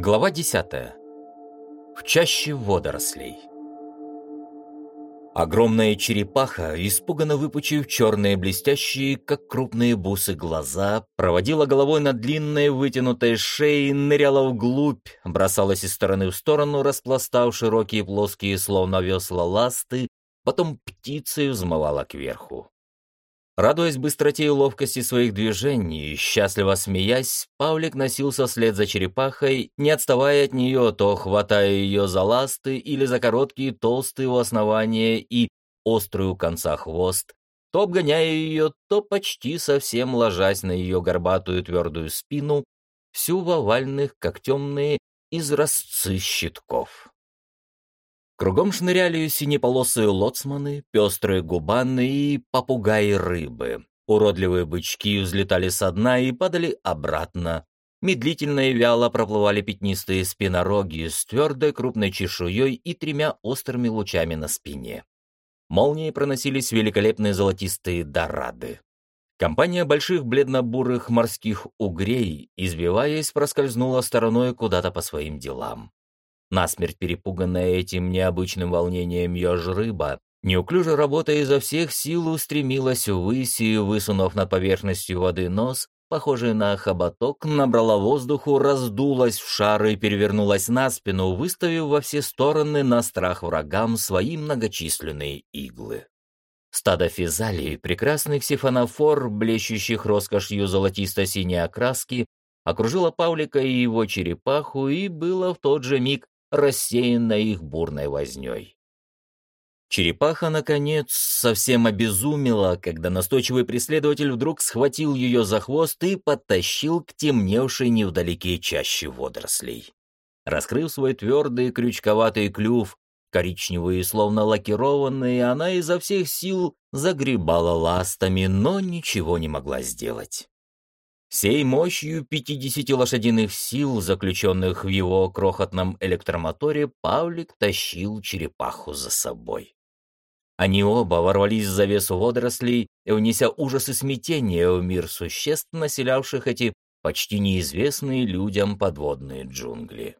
Глава 10. В чаще водорослей. Огромная черепаха, испуганно выпучив черные блестящие, как крупные бусы, глаза, проводила головой на длинной вытянутой шее, ныряла вглубь, бросалась из стороны в сторону, распластав широкие плоские, словно весла ласты, потом птицей взмывала кверху. Радуясь быстроте и ловкости своих движений, счастливо смеясь, Павлик носился вслед за черепахой, не отставая от нее, то хватая ее за ласты или за короткие толстые у основания и острый у конца хвост, то обгоняя ее, то почти совсем ложась на ее горбатую твердую спину, всю в овальных, как темные, изразцы щитков. Кругом шныряли синеполосые лоцманы, пестрые губаны и попугаи-рыбы. Уродливые бычки взлетали со дна и падали обратно. Медлительно и вяло проплывали пятнистые спинороги с твердой крупной чешуей и тремя острыми лучами на спине. Молнией проносились великолепные золотистые дорады. Компания больших бледно-бурых морских угрей, избиваясь, проскользнула стороной куда-то по своим делам. Насмерть перепуганная этим необычным волнением еж-рыба, неуклюже работая изо всех сил, устремилась ввысь и, высунув над поверхностью воды нос, похожий на хоботок, набрала воздуху, раздулась в шар и перевернулась на спину, выставив во все стороны на страх врагам свои многочисленные иглы. Стадо физалий, прекрасных сифонофор, блещущих роскошью золотисто-синей окраски, окружило Павлика и его черепаху и было в тот же миг рассеянная их бурной вознёй. Черепаха, наконец, совсем обезумела, когда настойчивый преследователь вдруг схватил ее за хвост и подтащил к темневшей невдалеке чаще водорослей. Раскрыв свой твердый крючковатый клюв, коричневый и словно лакированный, она изо всех сил загребала ластами, но ничего не могла сделать. Сей мощью 50 лошадиных сил, заключенных в его крохотном электромоторе, Павлик тащил черепаху за собой. Они оба ворвались в завесу водорослей, и, унеся ужас и смятение в мир существ, населявших эти почти неизвестные людям подводные джунгли.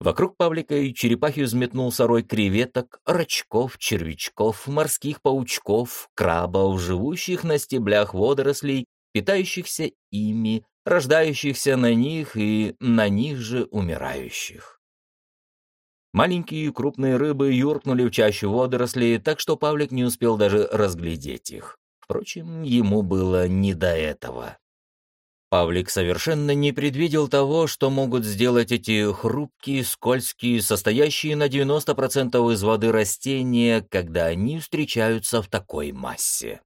Вокруг Павлика и черепахи взметнулся рой креветок, рачков, червячков, морских паучков, крабов, живущих на стеблях водорослей питающихся ими, рождающихся на них и на них же умирающих. Маленькие и крупные рыбы юркнули в чащу водорослей, так что Павлик не успел даже разглядеть их. Впрочем, ему было не до этого. Павлик совершенно не предвидел того, что могут сделать эти хрупкие, скользкие, состоящие на 90% из воды растения, когда они встречаются в такой массе.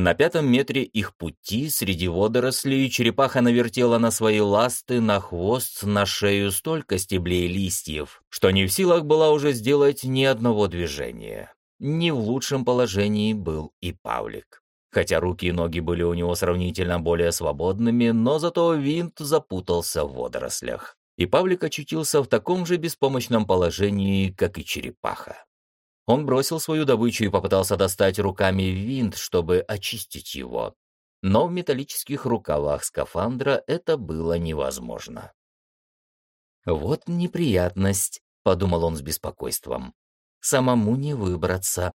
На пятом метре их пути среди водорослей черепаха навертела на свои ласты, на хвост, на шею столько стеблей и листьев, что не в силах была уже сделать ни одного движения. Не в лучшем положении был и Павлик. Хотя руки и ноги были у него сравнительно более свободными, но зато винт запутался в водорослях. И Павлик очутился в таком же беспомощном положении, как и черепаха. Он бросил свою добычу и попытался достать руками винт, чтобы очистить его. Но в металлических рукавах скафандра это было невозможно. «Вот неприятность», — подумал он с беспокойством. «Самому не выбраться.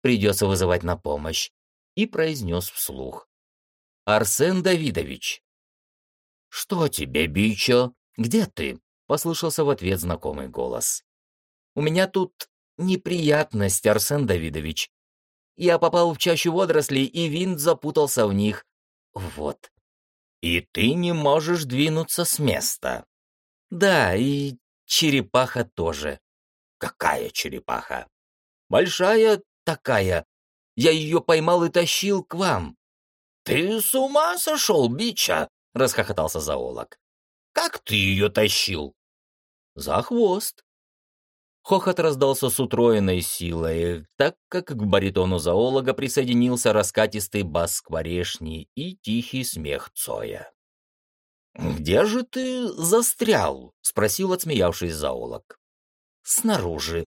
Придется вызывать на помощь». И произнес вслух. «Арсен Давидович». «Что тебе, Бичо? Где ты?» — послышался в ответ знакомый голос. «У меня тут неприятность, Арсен Давидович. Я попал в чащу водорослей, и винт запутался в них. Вот. И ты не можешь двинуться с места. Да, и черепаха тоже. Какая черепаха? Большая такая. Я ее поймал и тащил к вам. Ты с ума сошел, бича? Расхохотался зоолог. Как ты ее тащил? За хвост. Хохот раздался с утроенной силой, так как к баритону зоолога присоединился раскатистый бас скворешни и тихий смех Цоя. «Где же ты застрял?» — спросил отсмеявшись зоолог. «Снаружи,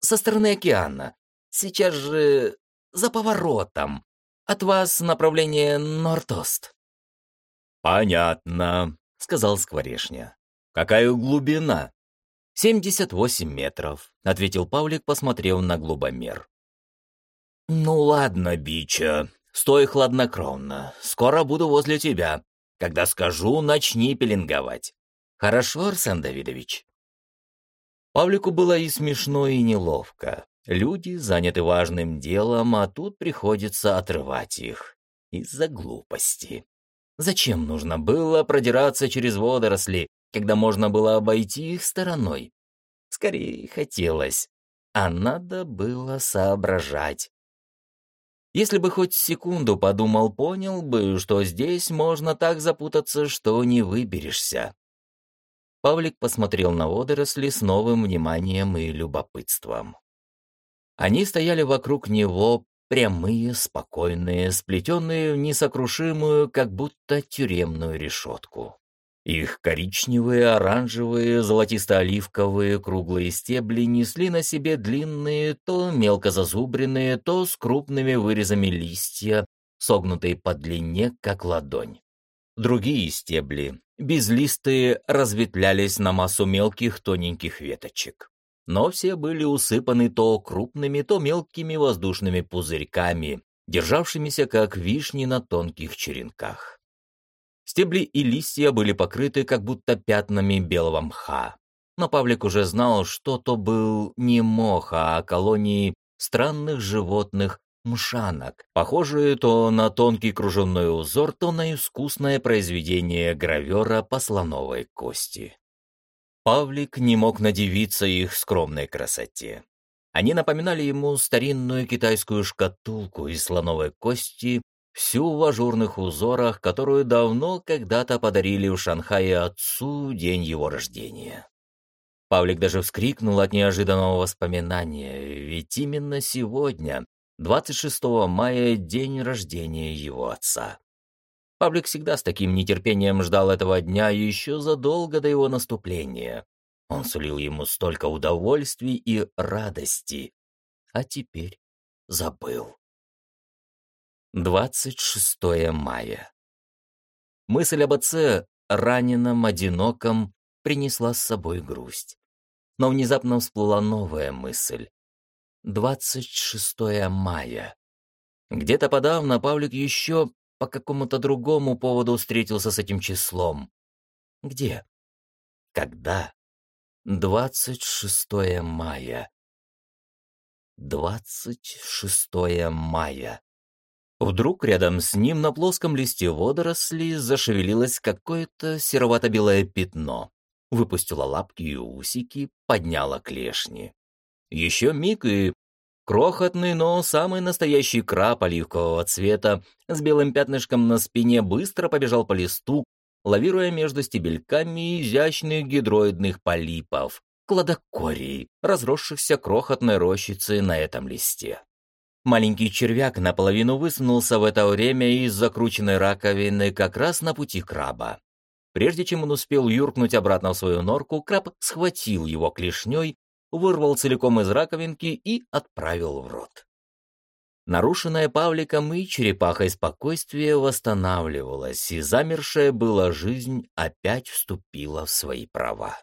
со стороны океана. Сейчас же за поворотом. От вас направление Нортост». «Понятно», — сказал скворешня. Какая глубина? «Семьдесят восемь метров», — ответил Павлик, посмотрев на глубомер. «Ну ладно, Бича, стой хладнокровно. Скоро буду возле тебя. Когда скажу, начни пеленговать. Хорошо, Арсен Давидович?» Павлику было и смешно, и неловко. Люди заняты важным делом, а тут приходится отрывать их. Из-за глупости. Зачем нужно было продираться через водоросли, когда можно было обойти их стороной? Скорее хотелось. А надо было соображать. Если бы хоть секунду подумал, понял бы, что здесь можно так запутаться, что не выберешься. Павлик посмотрел на водоросли с новым вниманием и любопытством. Они стояли вокруг него, прямые, спокойные, сплетенные в несокрушимую, как будто тюремную решетку. Их коричневые, оранжевые, золотисто-оливковые круглые стебли несли на себе длинные, то мелко зазубренные, то с крупными вырезами листья, согнутые по длине, как ладонь. Другие стебли, безлистые, разветвлялись на массу мелких тоненьких веточек. Но все были усыпаны то крупными, то мелкими воздушными пузырьками, державшимися как вишни на тонких черенках. Стебли и листья были покрыты как будто пятнами белого мха. Но Павлик уже знал, что то был не мох, а колонии странных животных мшанок, похожие то на тонкий кружевной узор, то на искусное произведение гравера по слоновой кости. Павлик не мог надевиться их скромной красоте. Они напоминали ему старинную китайскую шкатулку из слоновой кости всю в ажурных узорах, которую давно когда-то подарили в Шанхае отцу день его рождения. Павлик даже вскрикнул от неожиданного воспоминания, ведь именно сегодня, 26 мая, день рождения его отца. Павлик всегда с таким нетерпением ждал этого дня еще задолго до его наступления. Он сулил ему столько удовольствий и радости, а теперь забыл. 26 мая. Мысль об отце, раненом, одиноком, принесла с собой грусть. Но внезапно всплыла новая мысль. 26 мая. Где-то подавно Павлик еще по какому-то другому поводу встретился с этим числом. Где? Когда? 26 мая. 26 мая. Вдруг рядом с ним на плоском листе водоросли зашевелилось какое-то серовато-белое пятно. Выпустила лапки и усики, подняла клешни. Еще миг и крохотный, но самый настоящий краб оливкового цвета с белым пятнышком на спине быстро побежал по листу, лавируя между стебельками изящных гидроидных полипов, кладокорий, разросшихся крохотной рощицей на этом листе. Маленький червяк наполовину высунулся в это время из закрученной раковины как раз на пути краба. Прежде чем он успел юркнуть обратно в свою норку, краб схватил его клешней, вырвал целиком из раковинки и отправил в рот. Нарушенное Павликом и черепахой спокойствие восстанавливалось, и замершая была жизнь опять вступила в свои права.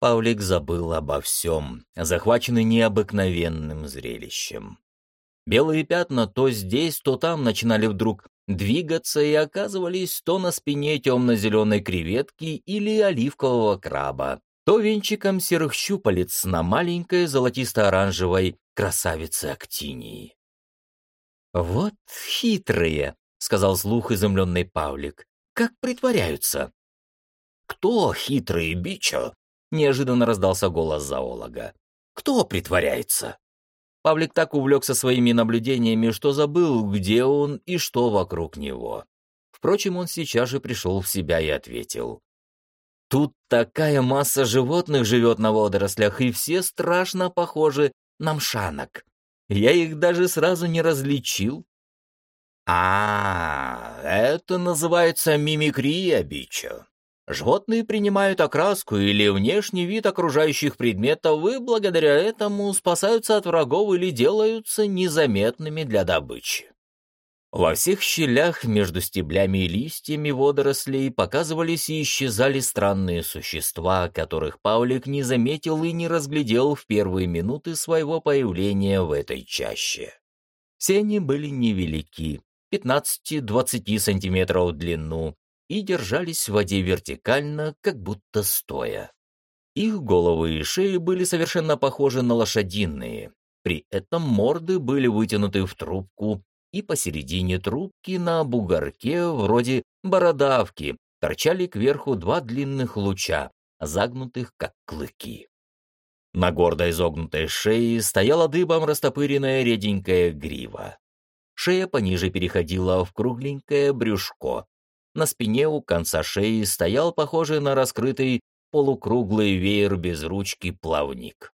Павлик забыл обо всем, захваченный необыкновенным зрелищем. Белые пятна то здесь, то там начинали вдруг двигаться и оказывались то на спине темно-зеленой креветки или оливкового краба, то венчиком серых щупалец на маленькой золотисто-оранжевой красавице Актинии. «Вот хитрые», — сказал слух изумленный Павлик, — «как притворяются». «Кто хитрые, Бичо?» Неожиданно раздался голос зоолога. «Кто притворяется?» Павлик так увлекся своими наблюдениями, что забыл, где он и что вокруг него. Впрочем, он сейчас же пришел в себя и ответил. «Тут такая масса животных живет на водорослях, и все страшно похожи на мшанок. Я их даже сразу не различил». «А, это называется мимикрия, Бичо. Животные принимают окраску или внешний вид окружающих предметов и благодаря этому спасаются от врагов или делаются незаметными для добычи. Во всех щелях между стеблями и листьями водорослей показывались и исчезали странные существа, которых Павлик не заметил и не разглядел в первые минуты своего появления в этой чаще. Все они были невелики, 15-20 сантиметров в длину, и держались в воде вертикально, как будто стоя. Их головы и шеи были совершенно похожи на лошадиные, при этом морды были вытянуты в трубку, и посередине трубки на бугорке, вроде бородавки, торчали кверху два длинных луча, загнутых как клыки. На гордо изогнутой шее стояла дыбом растопыренная реденькая грива. Шея пониже переходила в кругленькое брюшко. На спине у конца шеи стоял похожий на раскрытый полукруглый веер без ручки плавник.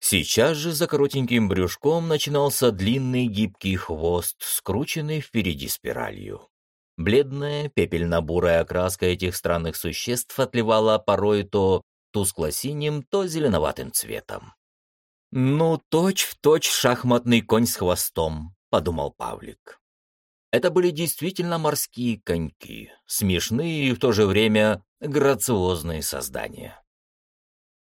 Сейчас же за коротеньким брюшком начинался длинный гибкий хвост, скрученный впереди спиралью. Бледная, пепельно-бурая окраска этих странных существ отливала порой то тускло-синим, то зеленоватым цветом. «Ну, точь-в-точь точь шахматный конь с хвостом», — подумал Павлик. Это были действительно морские коньки, смешные и в то же время грациозные создания.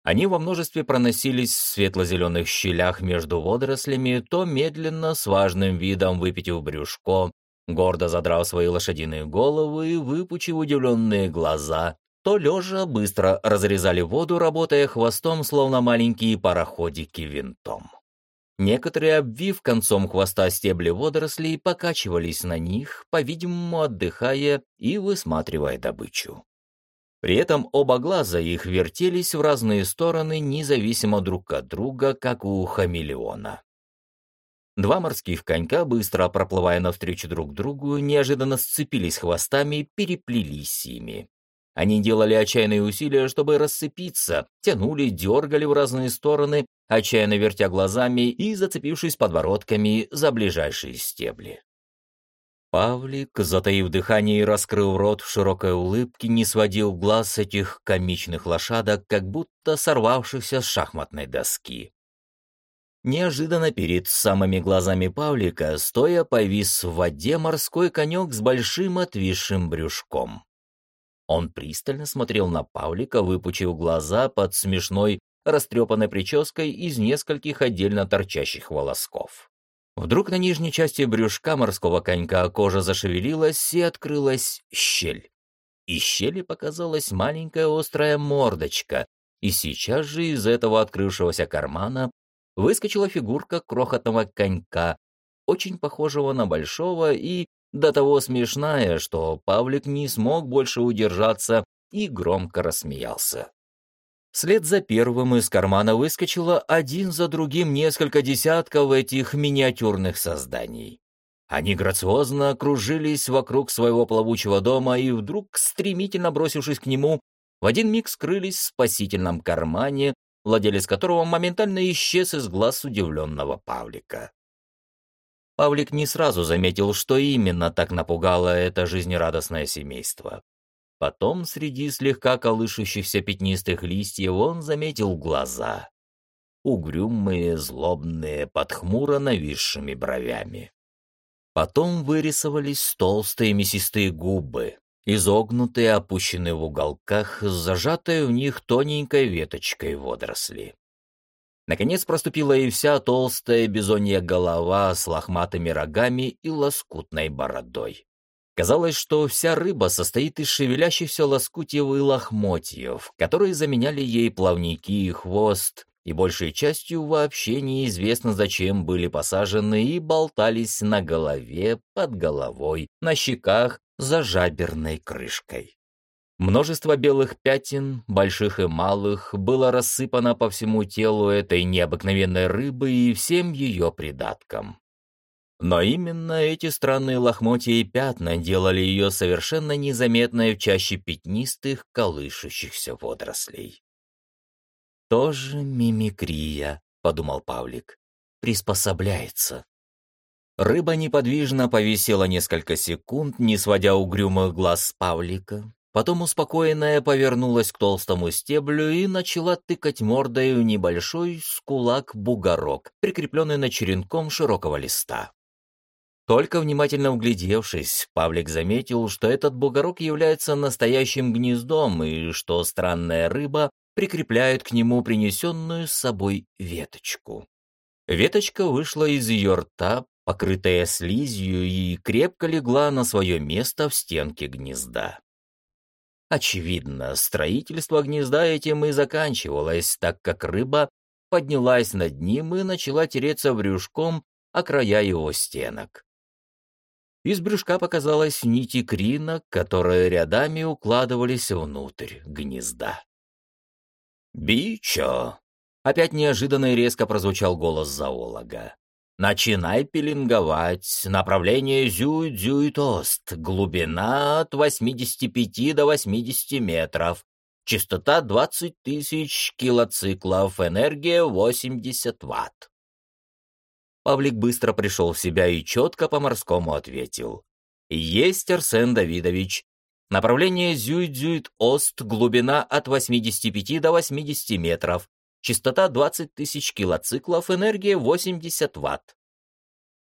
Они во множестве проносились в светло-зеленых щелях между водорослями, то медленно, с важным видом выпитив брюшко, гордо задрав свои лошадиные головы и выпучив удивленные глаза, то лежа быстро разрезали воду, работая хвостом, словно маленькие пароходики винтом. Некоторые, обвив концом хвоста стебли водорослей, покачивались на них, по-видимому, отдыхая и высматривая добычу. При этом оба глаза их вертелись в разные стороны, независимо друг от друга, как у хамелеона. Два морских конька, быстро проплывая навстречу друг другу, неожиданно сцепились хвостами и переплелись ими. Они делали отчаянные усилия, чтобы расцепиться, тянули, дергали в разные стороны, отчаянно вертя глазами и зацепившись подбородками за ближайшие стебли. Павлик, затаив дыхание и раскрыв рот в широкой улыбке, не сводил глаз с этих комичных лошадок, как будто сорвавшихся с шахматной доски. Неожиданно перед самыми глазами Павлика, стоя, повис в воде морской конек с большим отвисшим брюшком. Он пристально смотрел на Павлика, выпучив глаза под смешной, растрепанной прической из нескольких отдельно торчащих волосков. Вдруг на нижней части брюшка морского конька кожа зашевелилась и открылась щель. Из щели показалась маленькая острая мордочка, и сейчас же из этого открывшегося кармана выскочила фигурка крохотного конька, очень похожего на большого и до того смешная, что Павлик не смог больше удержаться и громко рассмеялся. Вслед за первым из кармана выскочило один за другим несколько десятков этих миниатюрных созданий. Они грациозно окружились вокруг своего плавучего дома и вдруг, стремительно бросившись к нему, в один миг скрылись в спасительном кармане, владелец которого моментально исчез из глаз удивленного Павлика. Павлик не сразу заметил, что именно так напугало это жизнерадостное семейство. Потом среди слегка колышущихся пятнистых листьев он заметил глаза. Угрюмые, злобные, под хмуро нависшими бровями. Потом вырисовались толстые мясистые губы, изогнутые, опущенные в уголках, зажатые в них тоненькой веточкой водоросли. Наконец проступила и вся толстая бизонья голова с лохматыми рогами и лоскутной бородой. Казалось, что вся рыба состоит из шевелящихся лоскутьев и лохмотьев, которые заменяли ей плавники и хвост, и большей частью вообще неизвестно зачем были посажены и болтались на голове, под головой, на щеках, за жаберной крышкой. Множество белых пятен, больших и малых, было рассыпано по всему телу этой необыкновенной рыбы и всем ее придаткам. Но именно эти странные лохмотья и пятна делали ее совершенно незаметной в чаще пятнистых, колышущихся водорослей. «Тоже мимикрия», — подумал Павлик, — «приспособляется». Рыба неподвижно повисела несколько секунд, не сводя угрюмых глаз с Павлика, потом успокоенная повернулась к толстому стеблю и начала тыкать мордой в небольшой скулак-бугорок, прикрепленный на черенком широкого листа. Только внимательно углядевшись, Павлик заметил, что этот бугорок является настоящим гнездом и что странная рыба прикрепляет к нему принесенную с собой веточку. Веточка вышла из ее рта, покрытая слизью, и крепко легла на свое место в стенке гнезда. Очевидно, строительство гнезда этим и заканчивалось, так как рыба поднялась над ним и начала тереться брюшком о края его стенок. Из брюшка показалась нити крина, которые рядами укладывались внутрь гнезда. «Бичо!» — опять неожиданно и резко прозвучал голос зоолога. «Начинай пеленговать. Направление зюй-дзюй-тост. Глубина от 85 до 80 метров. Частота 20 тысяч килоциклов. Энергия 80 ватт. Павлик быстро пришел в себя и четко по-морскому ответил. «Есть, Арсен Давидович. Направление Зюйт-Зюйт-Ост, глубина от 85 до 80 метров, частота 20 тысяч килоциклов, энергия 80 ватт».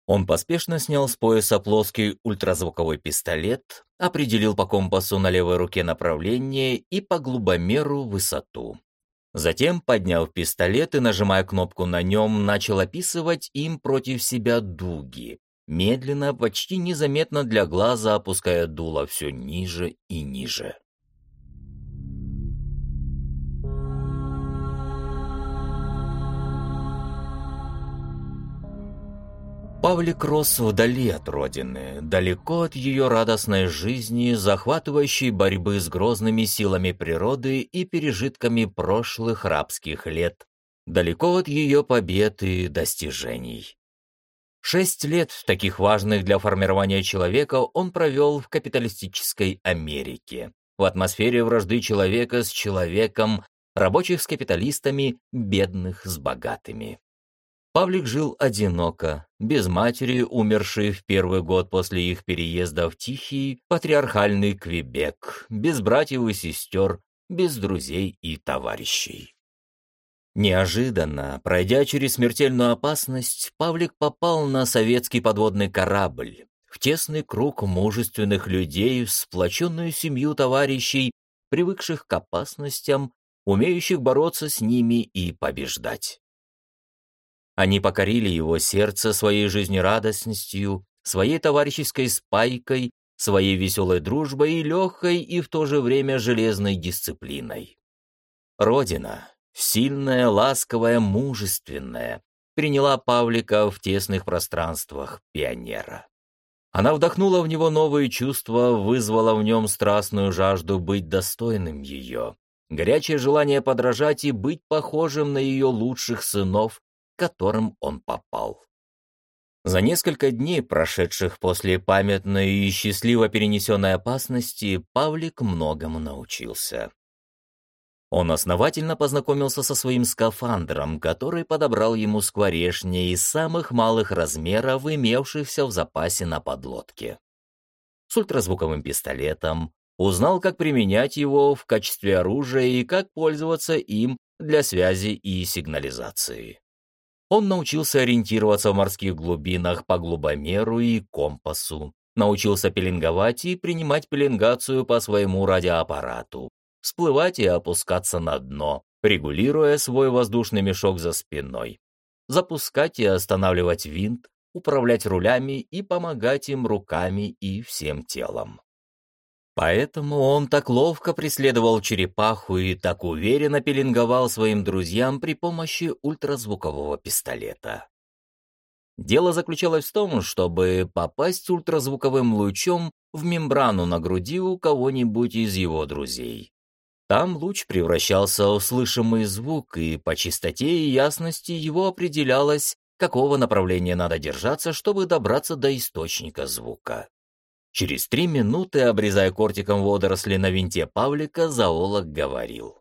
Он поспешно снял с пояса плоский ультразвуковой пистолет, определил по компасу на левой руке направление и по глубомеру высоту. Затем, подняв пистолет и нажимая кнопку на нем, начал описывать им против себя дуги, медленно, почти незаметно для глаза опуская дуло все ниже и ниже. Павлик рос вдали от родины, далеко от ее радостной жизни, захватывающей борьбы с грозными силами природы и пережитками прошлых рабских лет, далеко от ее побед и достижений. Шесть лет, таких важных для формирования человека, он провел в капиталистической Америке, в атмосфере вражды человека с человеком, рабочих с капиталистами, бедных с богатыми. Павлик жил одиноко, без матери, умершей в первый год после их переезда в тихий патриархальный Квебек, без братьев и сестер, без друзей и товарищей. Неожиданно, пройдя через смертельную опасность, Павлик попал на советский подводный корабль, в тесный круг мужественных людей, в сплоченную семью товарищей, привыкших к опасностям, умеющих бороться с ними и побеждать. Они покорили его сердце своей жизнерадостностью, своей товарищеской спайкой, своей веселой дружбой и легкой и в то же время железной дисциплиной. Родина, сильная, ласковая, мужественная, приняла Павлика в тесных пространствах пионера. Она вдохнула в него новые чувства, вызвала в нем страстную жажду быть достойным ее, горячее желание подражать и быть похожим на ее лучших сынов, которым он попал. За несколько дней, прошедших после памятной и счастливо перенесенной опасности, Павлик многому научился. Он основательно познакомился со своим скафандром, который подобрал ему скворешни из самых малых размеров, имевшихся в запасе на подлодке. С ультразвуковым пистолетом, узнал, как применять его в качестве оружия и как пользоваться им для связи и сигнализации. Он научился ориентироваться в морских глубинах по глубомеру и компасу, научился пеленговать и принимать пеленгацию по своему радиоаппарату, всплывать и опускаться на дно, регулируя свой воздушный мешок за спиной, запускать и останавливать винт, управлять рулями и помогать им руками и всем телом. Поэтому он так ловко преследовал черепаху и так уверенно пеленговал своим друзьям при помощи ультразвукового пистолета. Дело заключалось в том, чтобы попасть ультразвуковым лучом в мембрану на груди у кого-нибудь из его друзей. Там луч превращался в слышимый звук, и по чистоте и ясности его определялось, какого направления надо держаться, чтобы добраться до источника звука. Через три минуты, обрезая кортиком водоросли на винте Павлика, зоолог говорил.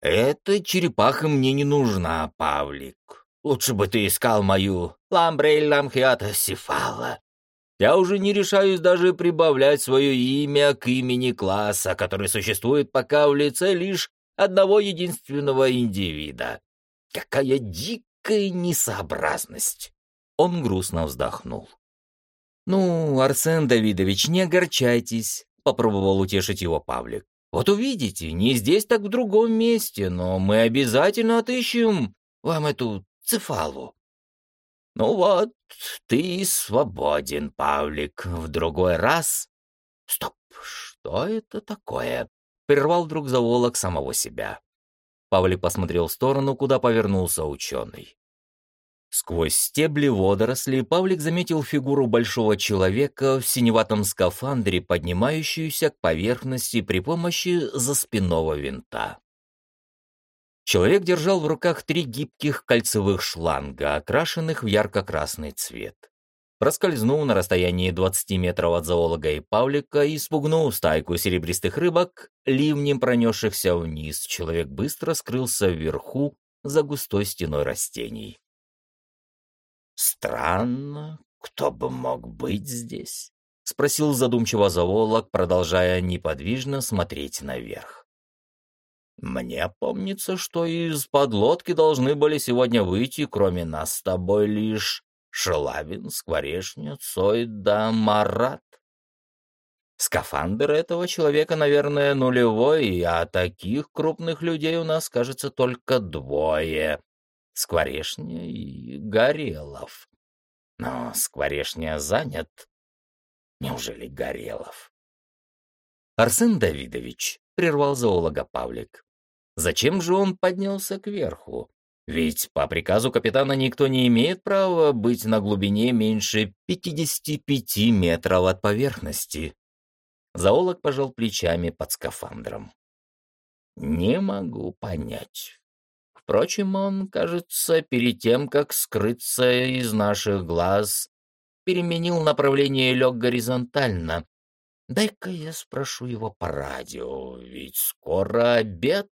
«Эта черепаха мне не нужна, Павлик. Лучше бы ты искал мою ламбрель ламхиата сифала. Я уже не решаюсь даже прибавлять свое имя к имени класса, который существует пока в лице лишь одного единственного индивида. Какая дикая несообразность!» Он грустно вздохнул. «Ну, Арсен Давидович, не огорчайтесь», — попробовал утешить его Павлик. «Вот увидите, не здесь, так в другом месте, но мы обязательно отыщем вам эту цефалу». «Ну вот, ты свободен, Павлик, в другой раз...» «Стоп, что это такое?» — прервал вдруг заволок самого себя. Павлик посмотрел в сторону, куда повернулся ученый. Сквозь стебли водорослей Павлик заметил фигуру большого человека в синеватом скафандре, поднимающуюся к поверхности при помощи заспинного винта. Человек держал в руках три гибких кольцевых шланга, окрашенных в ярко-красный цвет. Проскользнув на расстоянии 20 метров от зоолога и Павлика и спугнув стайку серебристых рыбок, ливнем пронесшихся вниз, человек быстро скрылся вверху за густой стеной растений. «Странно, кто бы мог быть здесь?» — спросил задумчиво зоолог, продолжая неподвижно смотреть наверх. «Мне помнится, что из подлодки должны были сегодня выйти, кроме нас с тобой, лишь Шелавин, Скворешня, Цой да Марат. Скафандр этого человека, наверное, нулевой, а таких крупных людей у нас, кажется, только двое. Скворешня и Горелов. Но Скворешня занят. Неужели Горелов? Арсен Давидович, — прервал зоолога Павлик, — зачем же он поднялся кверху? Ведь по приказу капитана никто не имеет права быть на глубине меньше 55 метров от поверхности. Зоолог пожал плечами под скафандром. Не могу понять. Впрочем, он, кажется, перед тем, как скрыться из наших глаз, переменил направление и лег горизонтально. Дай-ка я спрошу его по радио, ведь скоро обед.